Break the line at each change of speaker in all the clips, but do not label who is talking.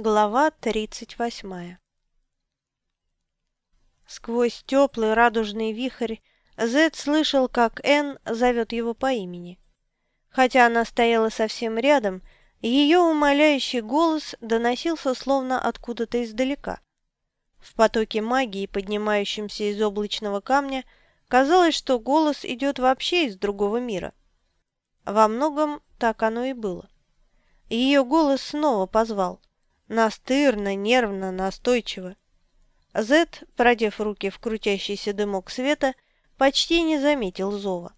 Глава 38 Сквозь теплый радужный вихрь Зед слышал, как Энн зовет его по имени. Хотя она стояла совсем рядом, ее умоляющий голос доносился словно откуда-то издалека. В потоке магии, поднимающемся из облачного камня, казалось, что голос идет вообще из другого мира. Во многом так оно и было. Ее голос снова позвал – Настырно, нервно, настойчиво. Зет, продев руки в крутящийся дымок света, почти не заметил зова.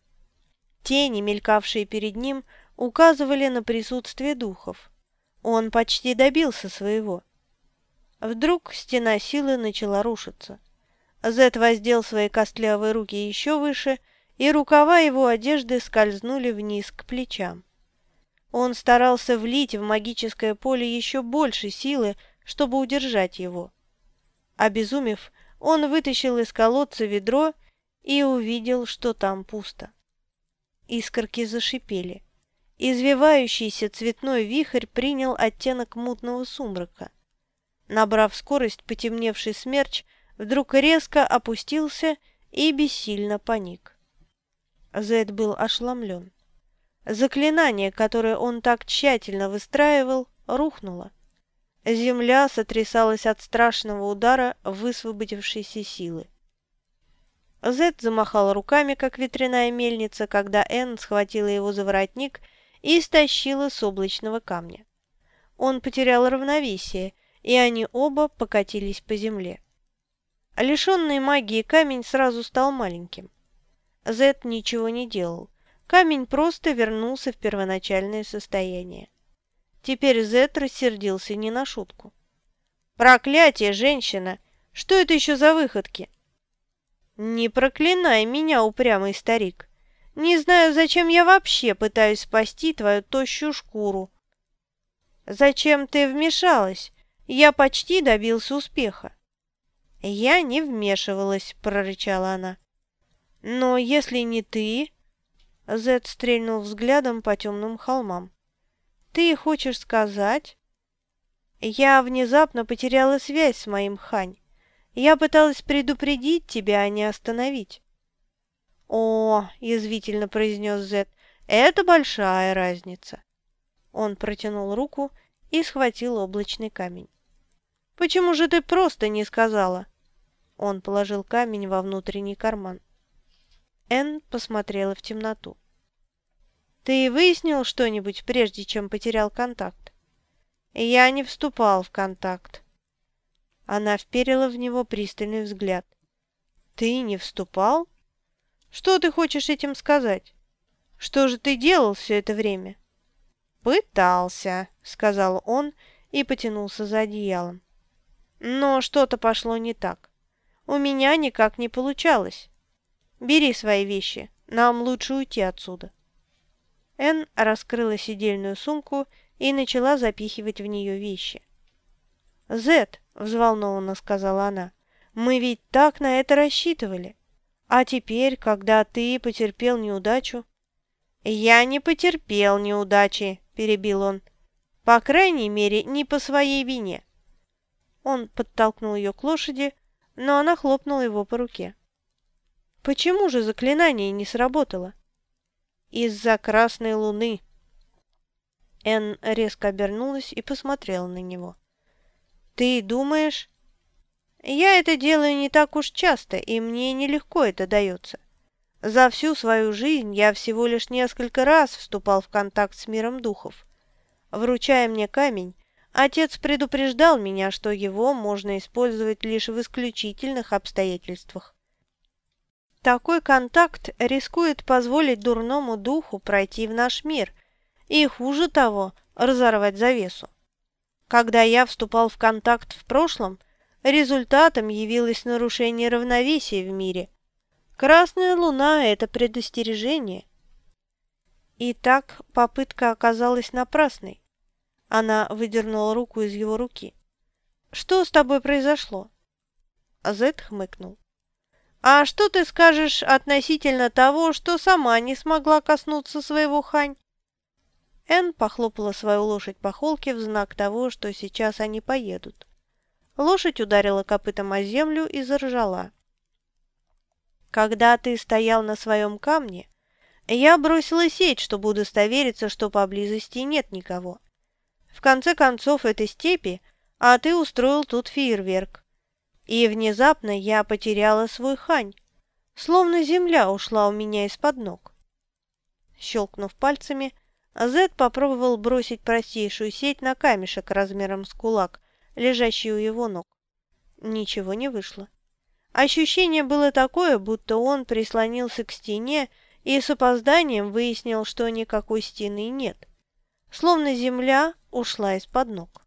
Тени, мелькавшие перед ним, указывали на присутствие духов. Он почти добился своего. Вдруг стена силы начала рушиться. Зет воздел свои костлявые руки еще выше, и рукава его одежды скользнули вниз к плечам. Он старался влить в магическое поле еще больше силы, чтобы удержать его. Обезумев, он вытащил из колодца ведро и увидел, что там пусто. Искорки зашипели. Извивающийся цветной вихрь принял оттенок мутного сумрака. Набрав скорость, потемневший смерч вдруг резко опустился и бессильно паник. Зед был ошеломлен. Заклинание, которое он так тщательно выстраивал, рухнуло. Земля сотрясалась от страшного удара высвободившейся силы. Зет замахал руками, как ветряная мельница, когда Энн схватила его за воротник и стащила с облачного камня. Он потерял равновесие, и они оба покатились по земле. Лишенный магии камень сразу стал маленьким. Зет ничего не делал, Камень просто вернулся в первоначальное состояние. Теперь Зет рассердился не на шутку. «Проклятие, женщина! Что это еще за выходки?» «Не проклинай меня, упрямый старик! Не знаю, зачем я вообще пытаюсь спасти твою тощую шкуру». «Зачем ты вмешалась? Я почти добился успеха». «Я не вмешивалась», — прорычала она. «Но если не ты, Зед стрельнул взглядом по темным холмам. «Ты хочешь сказать?» «Я внезапно потеряла связь с моим Хань. Я пыталась предупредить тебя, а не остановить». «О!» – язвительно произнес Зед. «Это большая разница». Он протянул руку и схватил облачный камень. «Почему же ты просто не сказала?» Он положил камень во внутренний карман. Энн посмотрела в темноту. «Ты выяснил что-нибудь, прежде чем потерял контакт?» «Я не вступал в контакт». Она вперила в него пристальный взгляд. «Ты не вступал? Что ты хочешь этим сказать? Что же ты делал все это время?» «Пытался», — сказал он и потянулся за одеялом. «Но что-то пошло не так. У меня никак не получалось. Бери свои вещи, нам лучше уйти отсюда». Энн раскрыла сидельную сумку и начала запихивать в нее вещи. «Зет», — взволнованно сказала она, — «мы ведь так на это рассчитывали. А теперь, когда ты потерпел неудачу...» «Я не потерпел неудачи», — перебил он. «По крайней мере, не по своей вине». Он подтолкнул ее к лошади, но она хлопнула его по руке. Почему же заклинание не сработало? Из-за красной луны. Энн резко обернулась и посмотрела на него. «Ты думаешь?» «Я это делаю не так уж часто, и мне нелегко это дается. За всю свою жизнь я всего лишь несколько раз вступал в контакт с миром духов. Вручая мне камень, отец предупреждал меня, что его можно использовать лишь в исключительных обстоятельствах. Такой контакт рискует позволить дурному духу пройти в наш мир и, хуже того, разорвать завесу. Когда я вступал в контакт в прошлом, результатом явилось нарушение равновесия в мире. Красная луна – это предостережение. И так попытка оказалась напрасной. Она выдернула руку из его руки. «Что с тобой произошло?» Зет хмыкнул. «А что ты скажешь относительно того, что сама не смогла коснуться своего Хань?» Энн похлопала свою лошадь по холке в знак того, что сейчас они поедут. Лошадь ударила копытом о землю и заржала. «Когда ты стоял на своем камне, я бросила сеть, чтобы удостовериться, что поблизости нет никого. В конце концов, это степи, а ты устроил тут фейерверк. И внезапно я потеряла свой хань, словно земля ушла у меня из-под ног. Щелкнув пальцами, Зед попробовал бросить простейшую сеть на камешек размером с кулак, лежащий у его ног. Ничего не вышло. Ощущение было такое, будто он прислонился к стене и с опозданием выяснил, что никакой стены нет. Словно земля ушла из-под ног.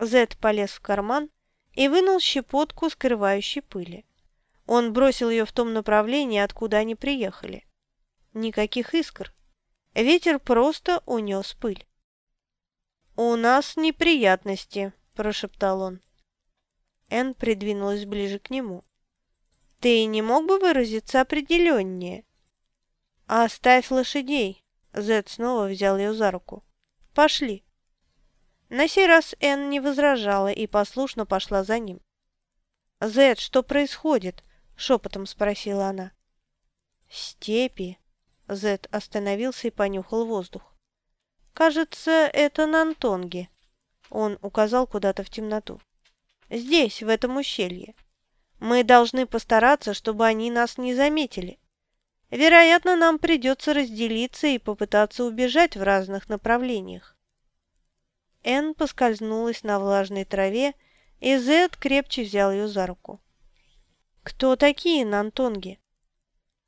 Зед полез в карман и вынул щепотку скрывающей пыли. Он бросил ее в том направлении, откуда они приехали. Никаких искр. Ветер просто унес пыль. «У нас неприятности», – прошептал он. Энн придвинулась ближе к нему. «Ты не мог бы выразиться определеннее?» «Оставь лошадей», – Зед снова взял ее за руку. «Пошли». На сей раз Энн не возражала и послушно пошла за ним. «Зед, что происходит?» – шепотом спросила она. «Степи», Зет остановился и понюхал воздух. «Кажется, это Нантонги». Он указал куда-то в темноту. «Здесь, в этом ущелье. Мы должны постараться, чтобы они нас не заметили. Вероятно, нам придется разделиться и попытаться убежать в разных направлениях». Энн поскользнулась на влажной траве, и Зет крепче взял ее за руку. «Кто такие Нантонги?»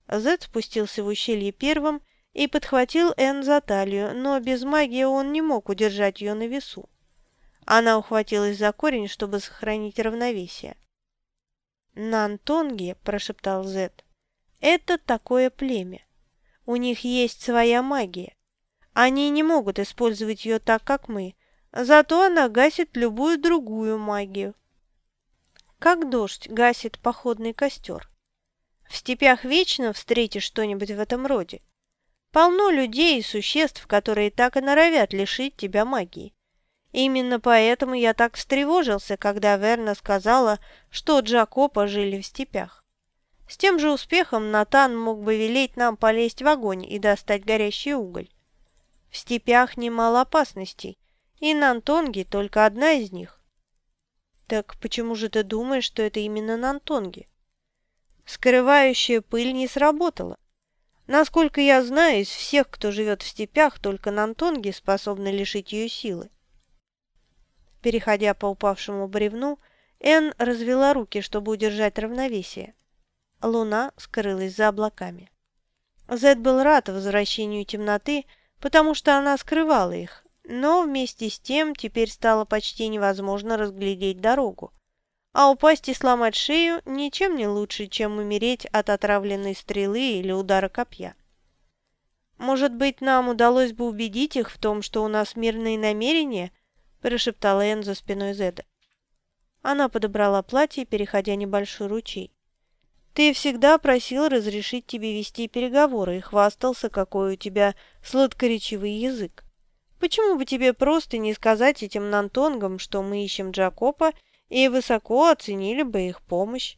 Зед спустился в ущелье первым и подхватил Энн за талию, но без магии он не мог удержать ее на весу. Она ухватилась за корень, чтобы сохранить равновесие. «Нантонги», – прошептал Зед, – «это такое племя. У них есть своя магия. Они не могут использовать ее так, как мы, зато она гасит любую другую магию. Как дождь гасит походный костер. В степях вечно встретишь что-нибудь в этом роде. Полно людей и существ, которые так и норовят лишить тебя магии. Именно поэтому я так встревожился, когда Верна сказала, что Джакопа жили в степях. С тем же успехом Натан мог бы велеть нам полезть в огонь и достать горящий уголь. В степях немало опасностей, и Нантонги только одна из них. Так почему же ты думаешь, что это именно Нантонги? Скрывающая пыль не сработала. Насколько я знаю, из всех, кто живет в степях, только Нантонги способны лишить ее силы. Переходя по упавшему бревну, Энн развела руки, чтобы удержать равновесие. Луна скрылась за облаками. Зед был рад возвращению темноты, потому что она скрывала их, но вместе с тем теперь стало почти невозможно разглядеть дорогу а упасть и сломать шею ничем не лучше, чем умереть от отравленной стрелы или удара копья. «Может быть, нам удалось бы убедить их в том, что у нас мирные намерения?» – прошептала Энн за спиной Зеда. Она подобрала платье, переходя небольшой ручей. «Ты всегда просил разрешить тебе вести переговоры и хвастался, какой у тебя сладкоречивый язык. Почему бы тебе просто не сказать этим нантонгам, что мы ищем Джакопа и высоко оценили бы их помощь.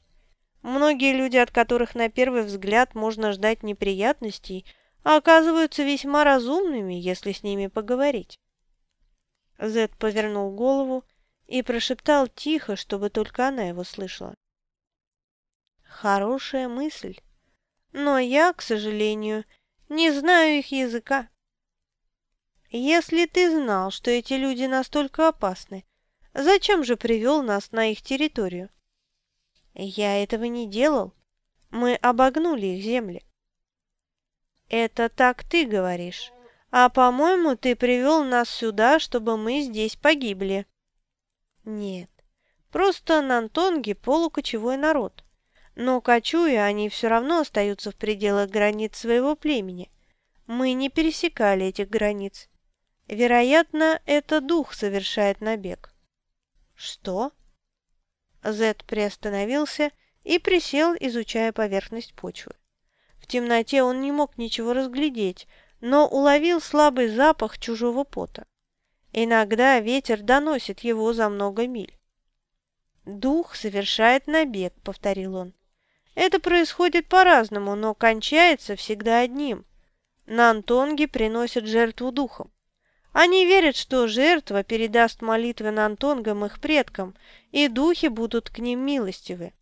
Многие люди, от которых на первый взгляд можно ждать неприятностей, оказываются весьма разумными, если с ними поговорить. Зед повернул голову и прошептал тихо, чтобы только она его слышала. Хорошая мысль. Но я, к сожалению, не знаю их языка. Если ты знал, что эти люди настолько опасны, Зачем же привел нас на их территорию? Я этого не делал. Мы обогнули их земли. Это так ты говоришь. А, по-моему, ты привел нас сюда, чтобы мы здесь погибли. Нет, просто нантонги полукочевой народ. Но кочуя, они все равно остаются в пределах границ своего племени. Мы не пересекали этих границ. Вероятно, это дух совершает набег. «Что?» Зед приостановился и присел, изучая поверхность почвы. В темноте он не мог ничего разглядеть, но уловил слабый запах чужого пота. Иногда ветер доносит его за много миль. «Дух совершает набег», — повторил он. «Это происходит по-разному, но кончается всегда одним. На Антонге приносят жертву духом. Они верят, что жертва передаст молитвы Нантонгам их предкам, и духи будут к ним милостивы.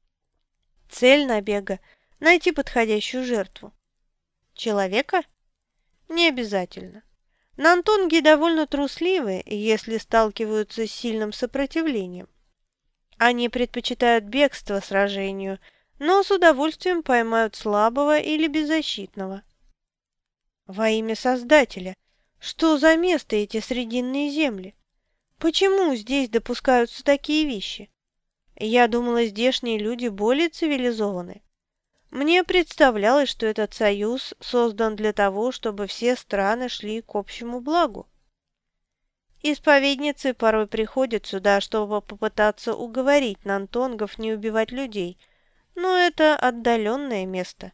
Цель набега – найти подходящую жертву. Человека? Не обязательно. Нантонги довольно трусливы, если сталкиваются с сильным сопротивлением. Они предпочитают бегство сражению, но с удовольствием поймают слабого или беззащитного. Во имя Создателя, что за место эти срединные земли? Почему здесь допускаются такие вещи? Я думала, здешние люди более цивилизованы. Мне представлялось, что этот союз создан для того, чтобы все страны шли к общему благу. Исповедницы порой приходят сюда, чтобы попытаться уговорить нантонгов не убивать людей, но это отдаленное место.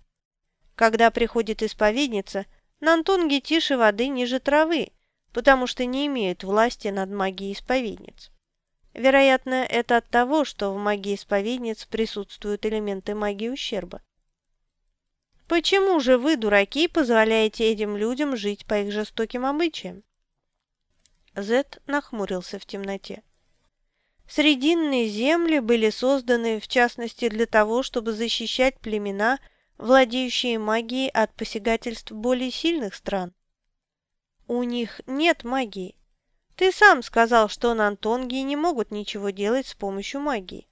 Когда приходит исповедница, нантонги тише воды ниже травы, потому что не имеют власти над магией исповедниц. Вероятно, это от того, что в магии исповедниц присутствуют элементы магии ущерба. Почему же вы, дураки, позволяете этим людям жить по их жестоким обычаям? Зет нахмурился в темноте. Срединные земли были созданы, в частности, для того, чтобы защищать племена, владеющие магией от посягательств более сильных стран. У них нет магии. Ты сам сказал, что нантонги не могут ничего делать с помощью магии.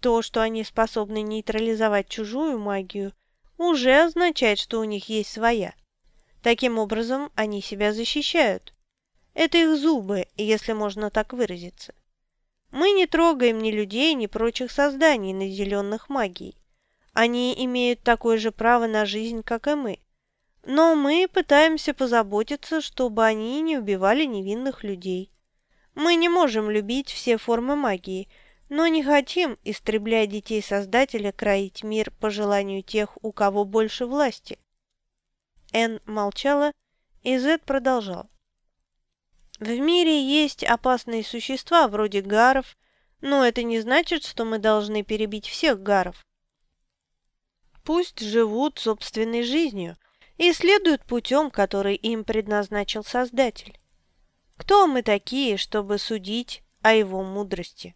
То, что они способны нейтрализовать чужую магию, уже означает, что у них есть своя. Таким образом, они себя защищают. Это их зубы, если можно так выразиться. Мы не трогаем ни людей, ни прочих созданий, наделенных магией. Они имеют такое же право на жизнь, как и мы. Но мы пытаемся позаботиться, чтобы они не убивали невинных людей. Мы не можем любить все формы магии, но не хотим, истребляя детей Создателя, кроить мир по желанию тех, у кого больше власти. Эн молчала, и Зет продолжал. В мире есть опасные существа, вроде гаров, но это не значит, что мы должны перебить всех гаров. Пусть живут собственной жизнью и следуют путем, который им предназначил Создатель. Кто мы такие, чтобы судить о его мудрости?